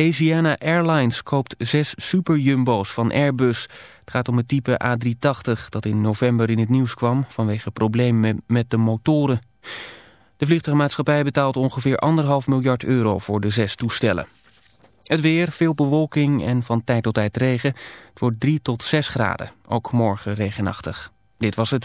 Asiana Airlines koopt zes superjumbo's van Airbus. Het gaat om het type A380 dat in november in het nieuws kwam vanwege problemen met de motoren. De vliegtuigmaatschappij betaalt ongeveer anderhalf miljard euro voor de zes toestellen. Het weer, veel bewolking en van tijd tot tijd regen. Het wordt 3 tot 6 graden. Ook morgen regenachtig. Dit was het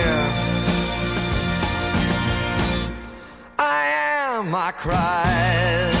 Am,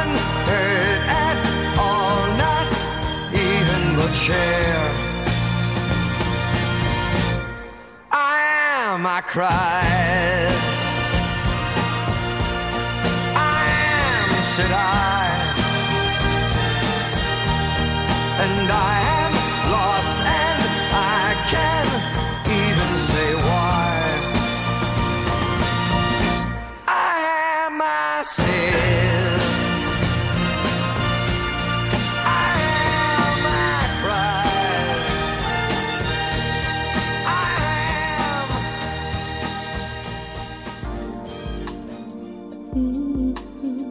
cried. I am, said I, He's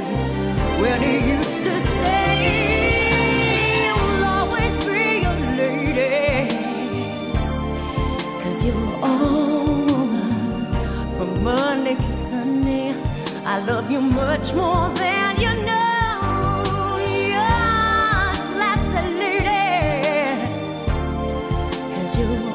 when he used to say, You'll always be a lady. Cause you're woman from Monday to Sunday. I love you much more than you know. You're a classy you're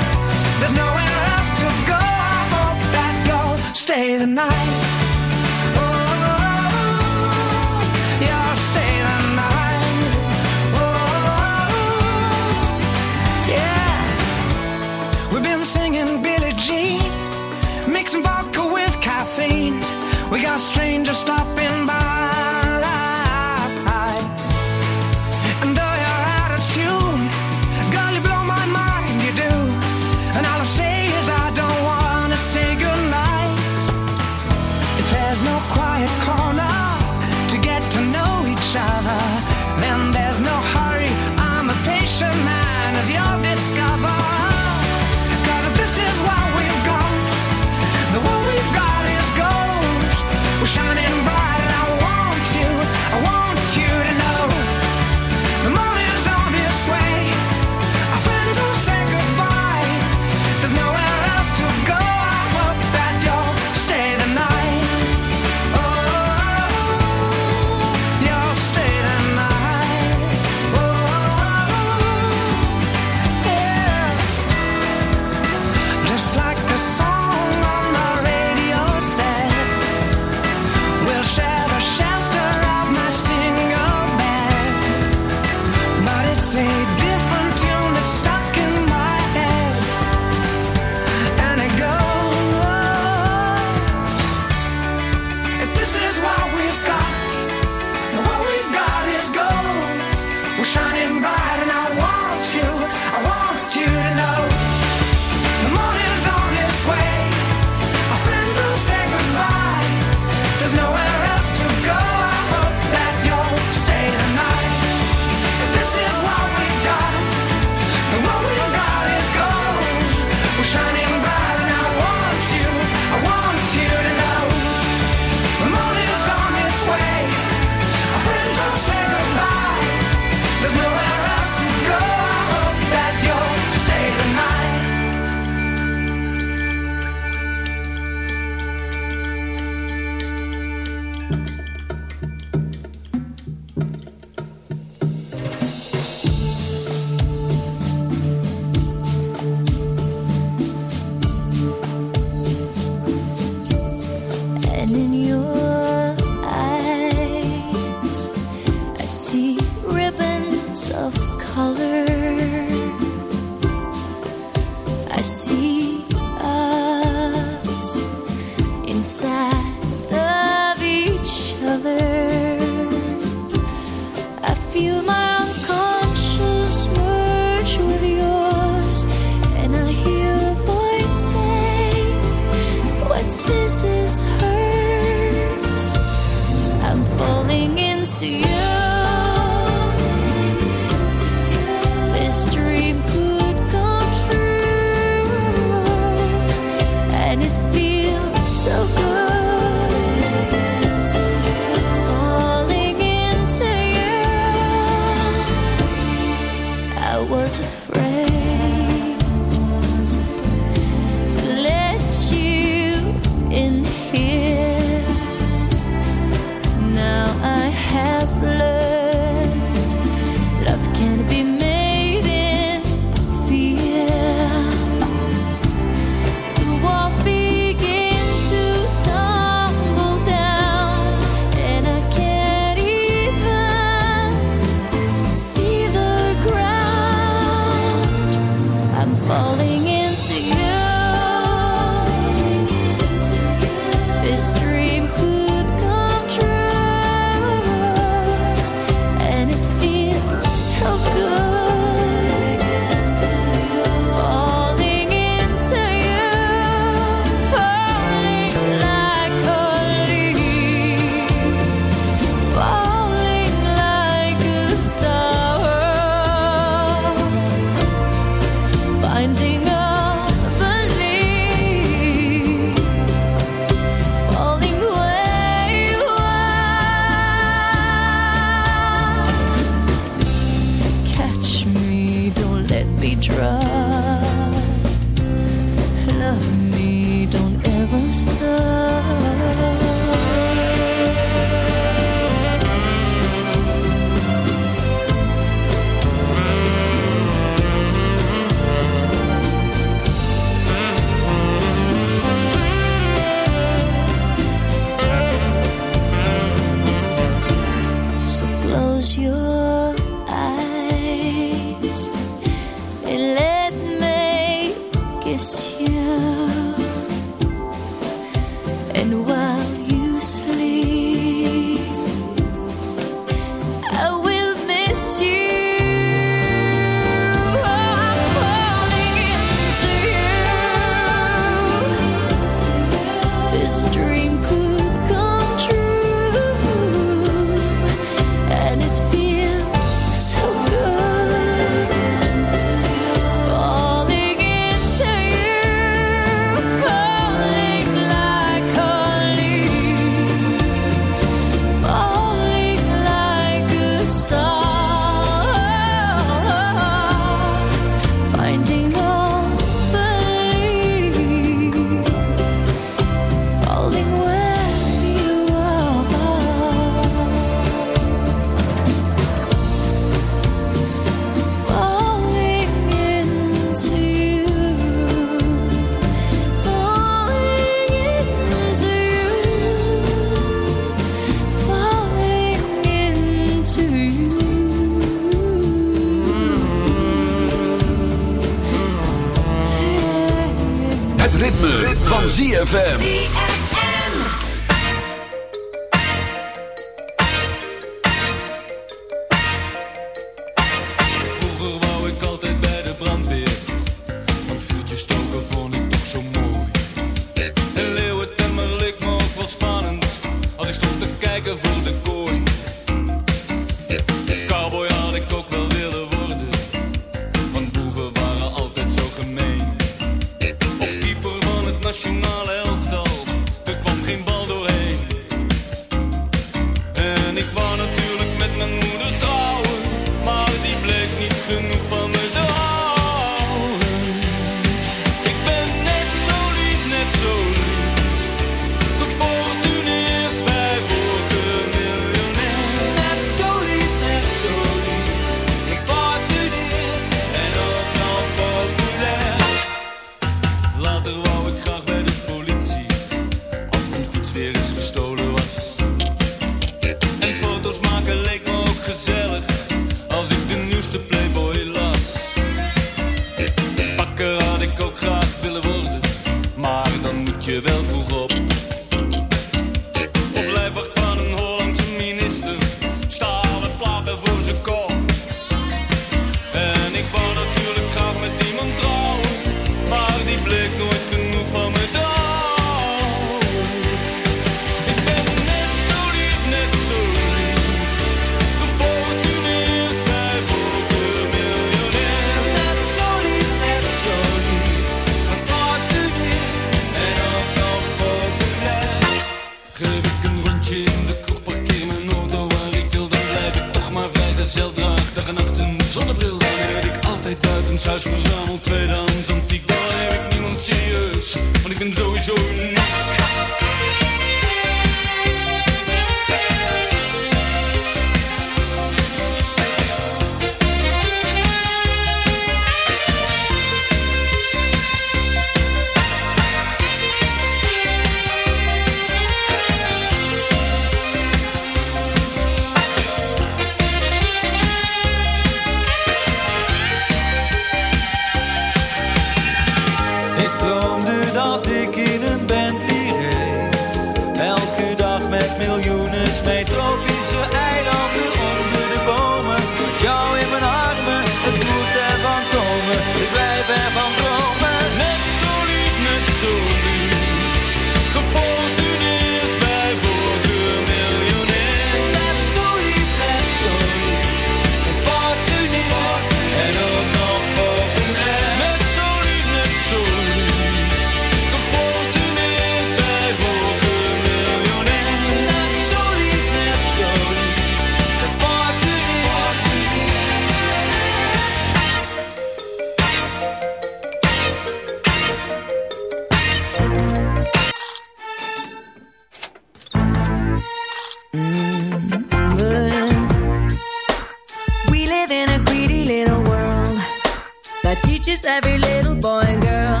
Every little boy and girl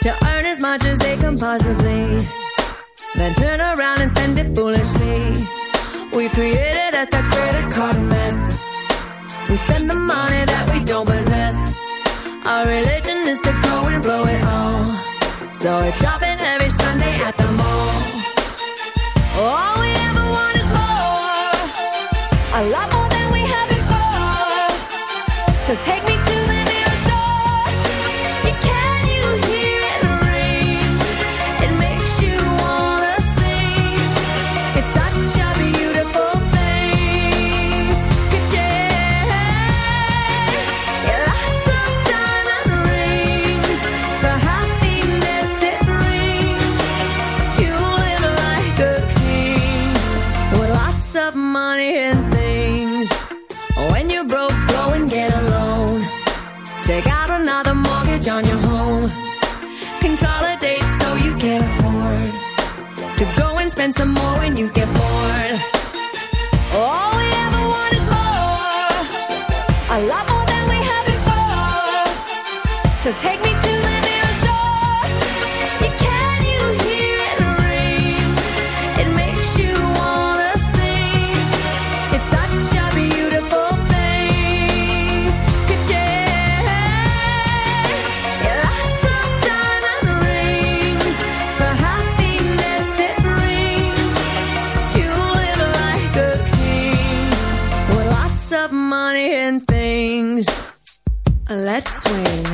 to earn as much as they can possibly, then turn around and spend it foolishly. We created us a credit card mess. We spend the money that we don't possess. Our religion is to go and blow it all. So it's shopping And some more when you get bored. All we ever want is more. A lot more than we had before. So take me to Let's swing.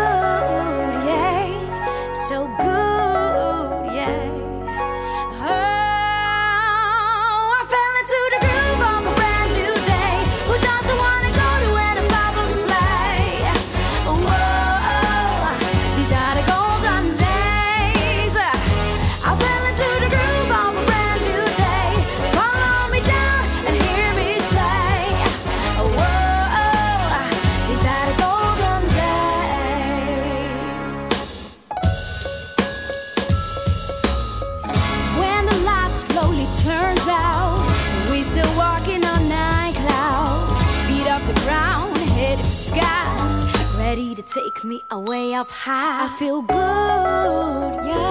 Away up high, I feel good, yeah.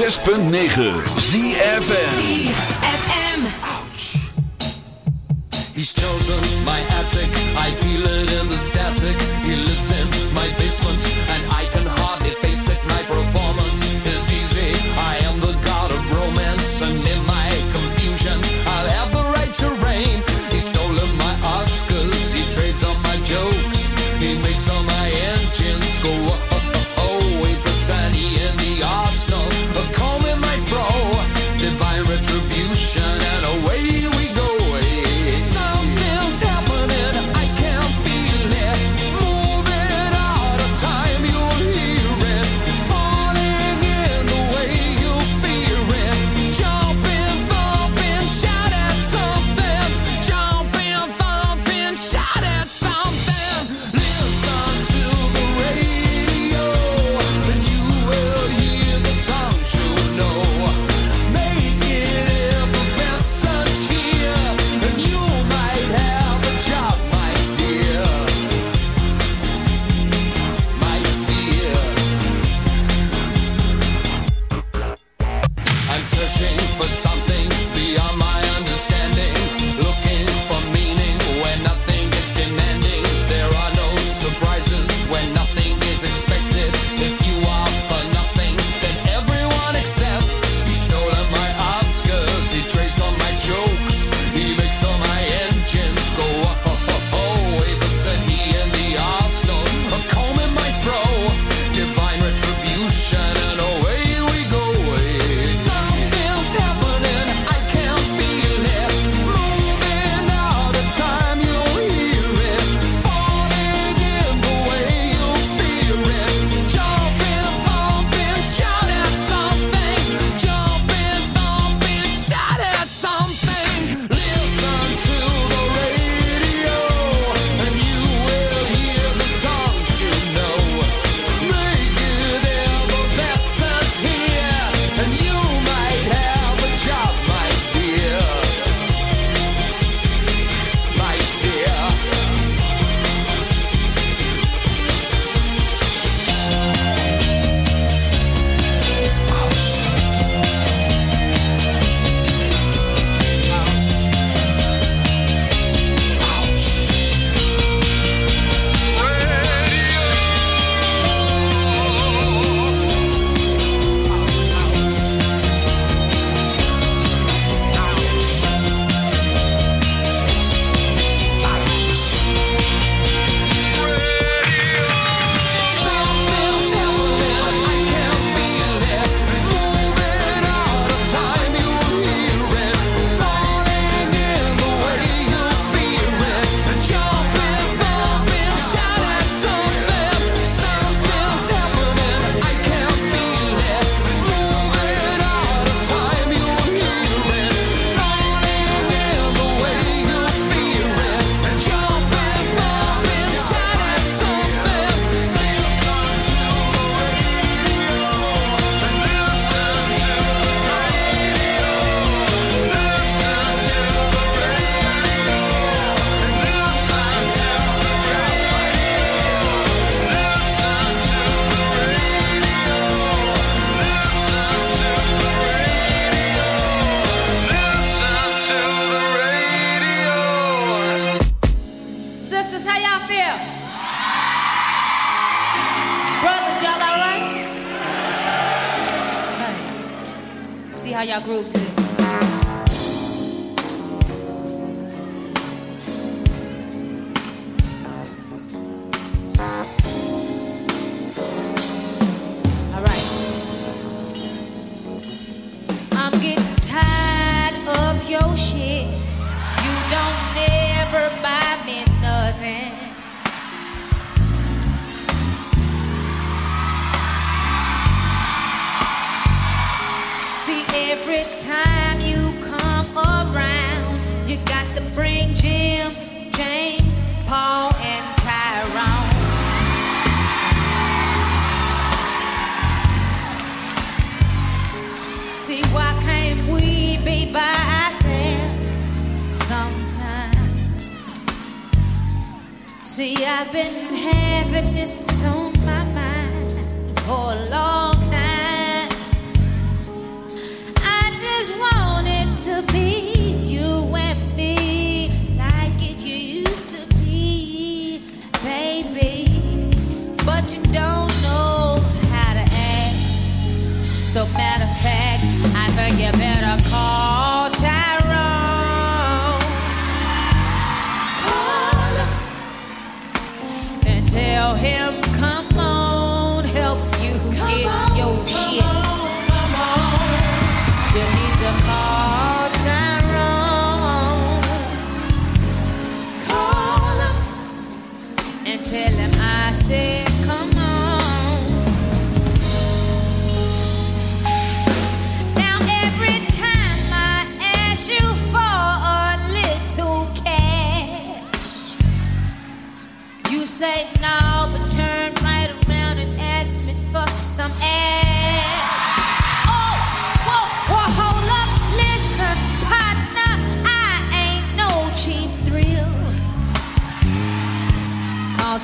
106.9 ZFN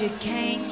You can't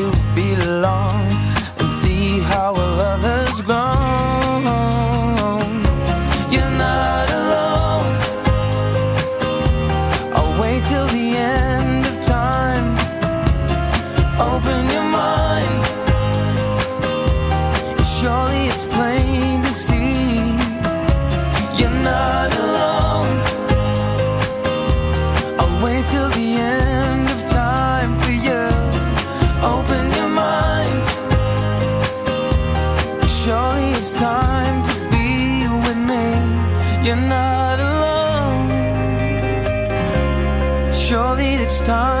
I'll wait till the end of time for you. Open your mind. Surely it's time to be with me. You're not alone. Surely it's time.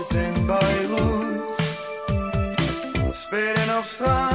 is in Beirut. Spelen op straat.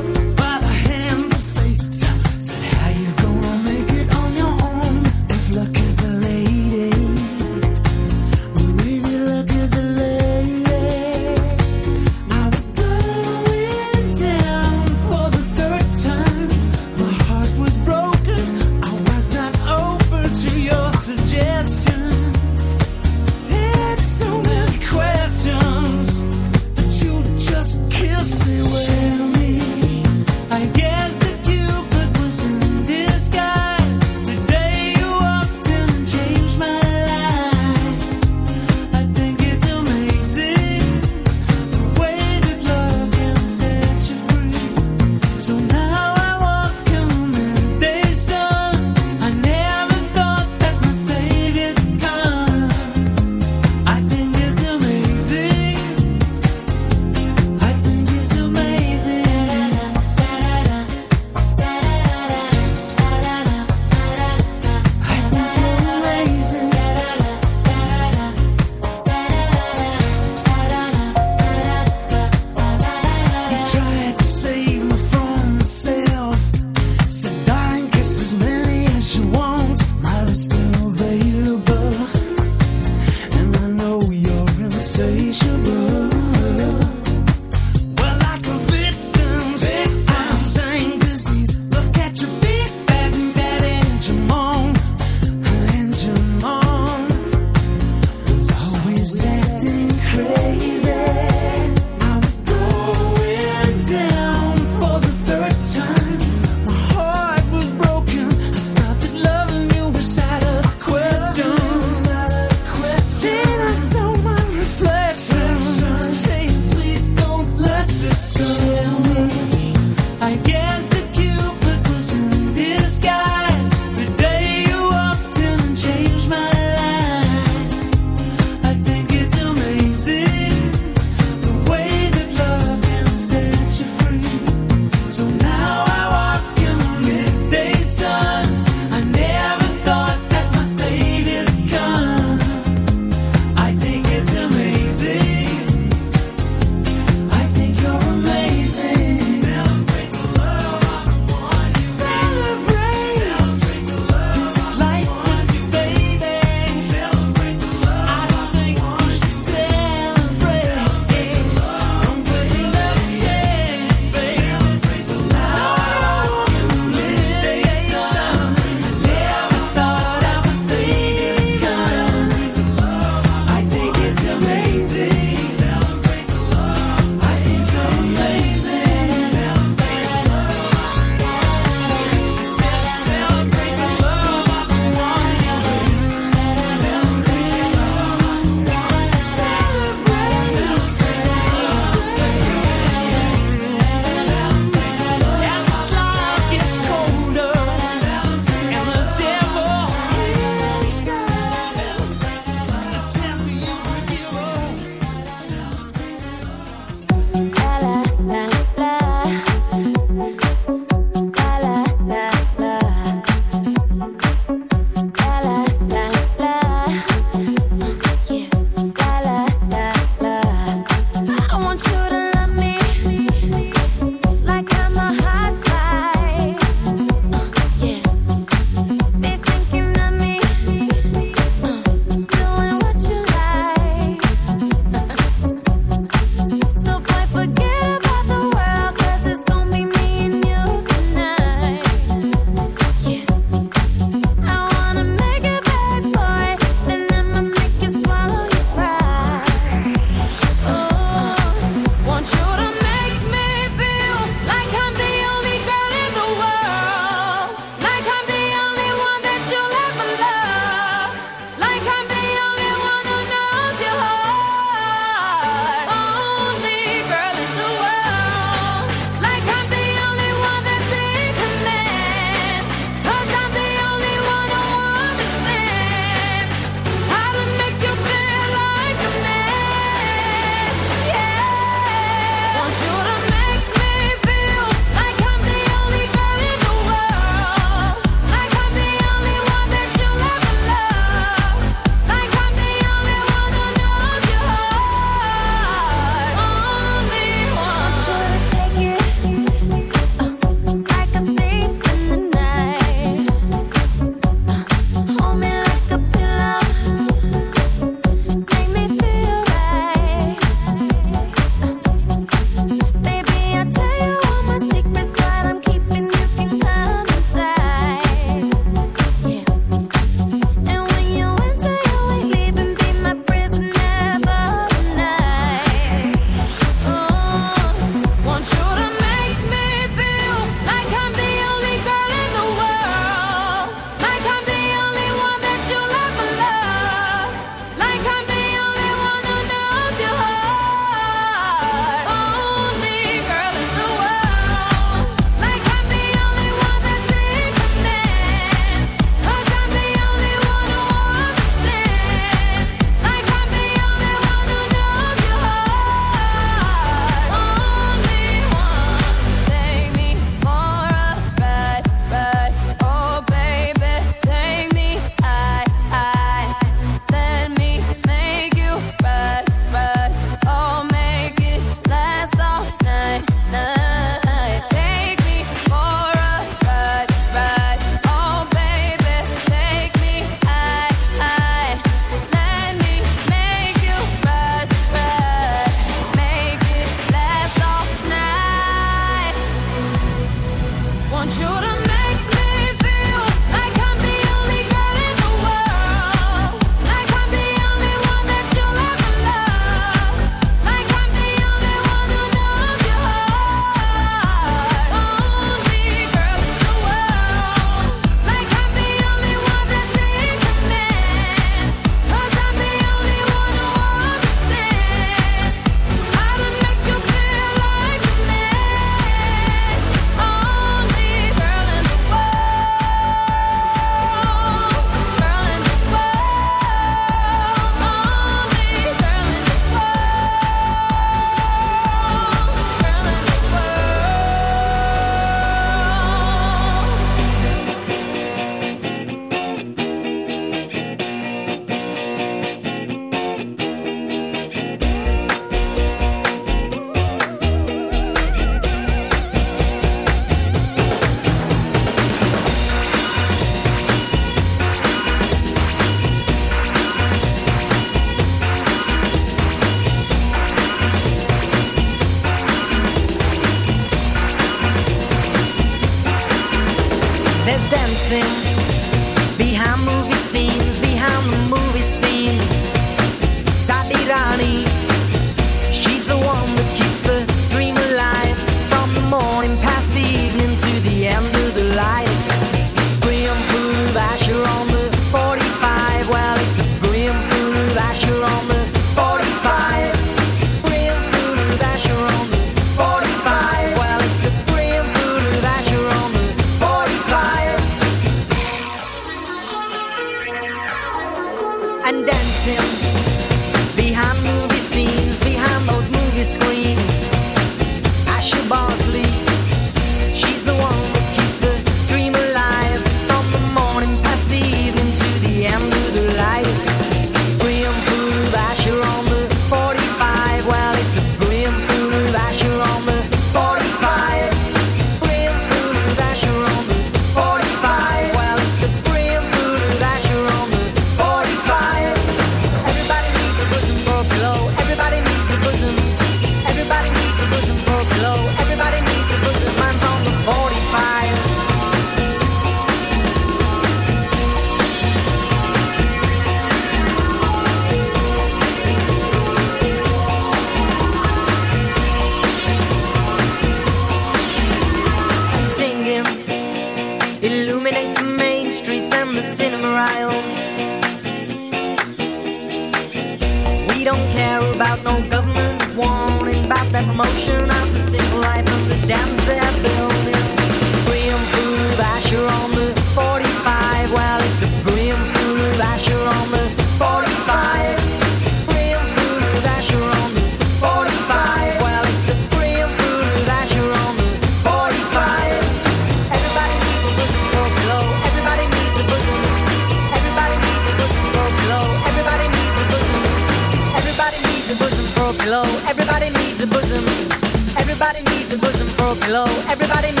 Everybody needs a bosom for a pillow. Everybody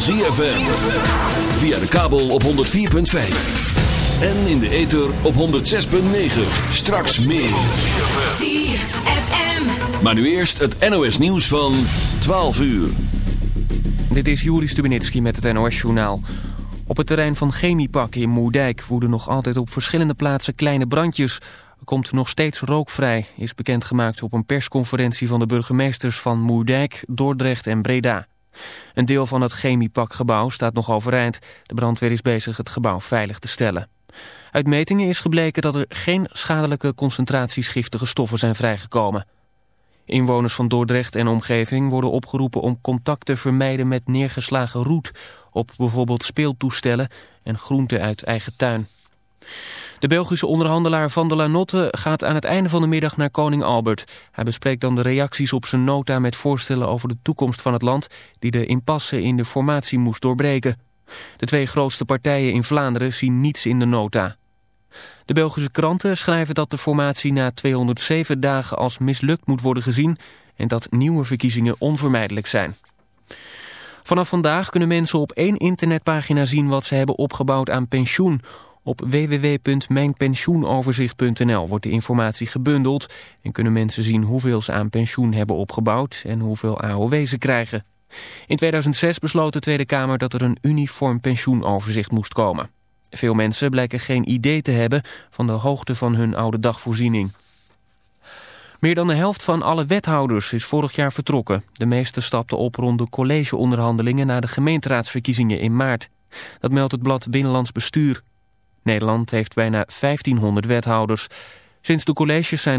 van ZFM. Via de kabel op 104.5. En in de ether op 106.9. Straks meer. ZFM. Maar nu eerst het NOS nieuws van 12 uur. Dit is Juri Stubenitski met het NOS-journaal. Op het terrein van Chemiepak in Moerdijk woeden nog altijd op verschillende plaatsen kleine brandjes. Er komt nog steeds rook vrij, is bekendgemaakt op een persconferentie van de burgemeesters van Moerdijk, Dordrecht en Breda. Een deel van het Chemiepakgebouw staat nog overeind. De brandweer is bezig het gebouw veilig te stellen. Uit metingen is gebleken dat er geen schadelijke concentraties giftige stoffen zijn vrijgekomen. Inwoners van Dordrecht en omgeving worden opgeroepen om contact te vermijden met neergeslagen roet op bijvoorbeeld speeltoestellen en groenten uit eigen tuin. De Belgische onderhandelaar Van der Lanotte gaat aan het einde van de middag naar koning Albert. Hij bespreekt dan de reacties op zijn nota met voorstellen over de toekomst van het land die de impasse in de formatie moest doorbreken. De twee grootste partijen in Vlaanderen zien niets in de nota. De Belgische kranten schrijven dat de formatie na 207 dagen als mislukt moet worden gezien en dat nieuwe verkiezingen onvermijdelijk zijn. Vanaf vandaag kunnen mensen op één internetpagina zien wat ze hebben opgebouwd aan pensioen. Op www.mijnpensioenoverzicht.nl wordt de informatie gebundeld en kunnen mensen zien hoeveel ze aan pensioen hebben opgebouwd en hoeveel AOW ze krijgen. In 2006 besloot de Tweede Kamer dat er een uniform pensioenoverzicht moest komen. Veel mensen blijken geen idee te hebben van de hoogte van hun oude dagvoorziening. Meer dan de helft van alle wethouders is vorig jaar vertrokken. De meeste stapten op rond de collegeonderhandelingen na de gemeenteraadsverkiezingen in maart. Dat meldt het blad Binnenlands Bestuur. Nederland heeft bijna 1500 wethouders. Sinds de colleges zijn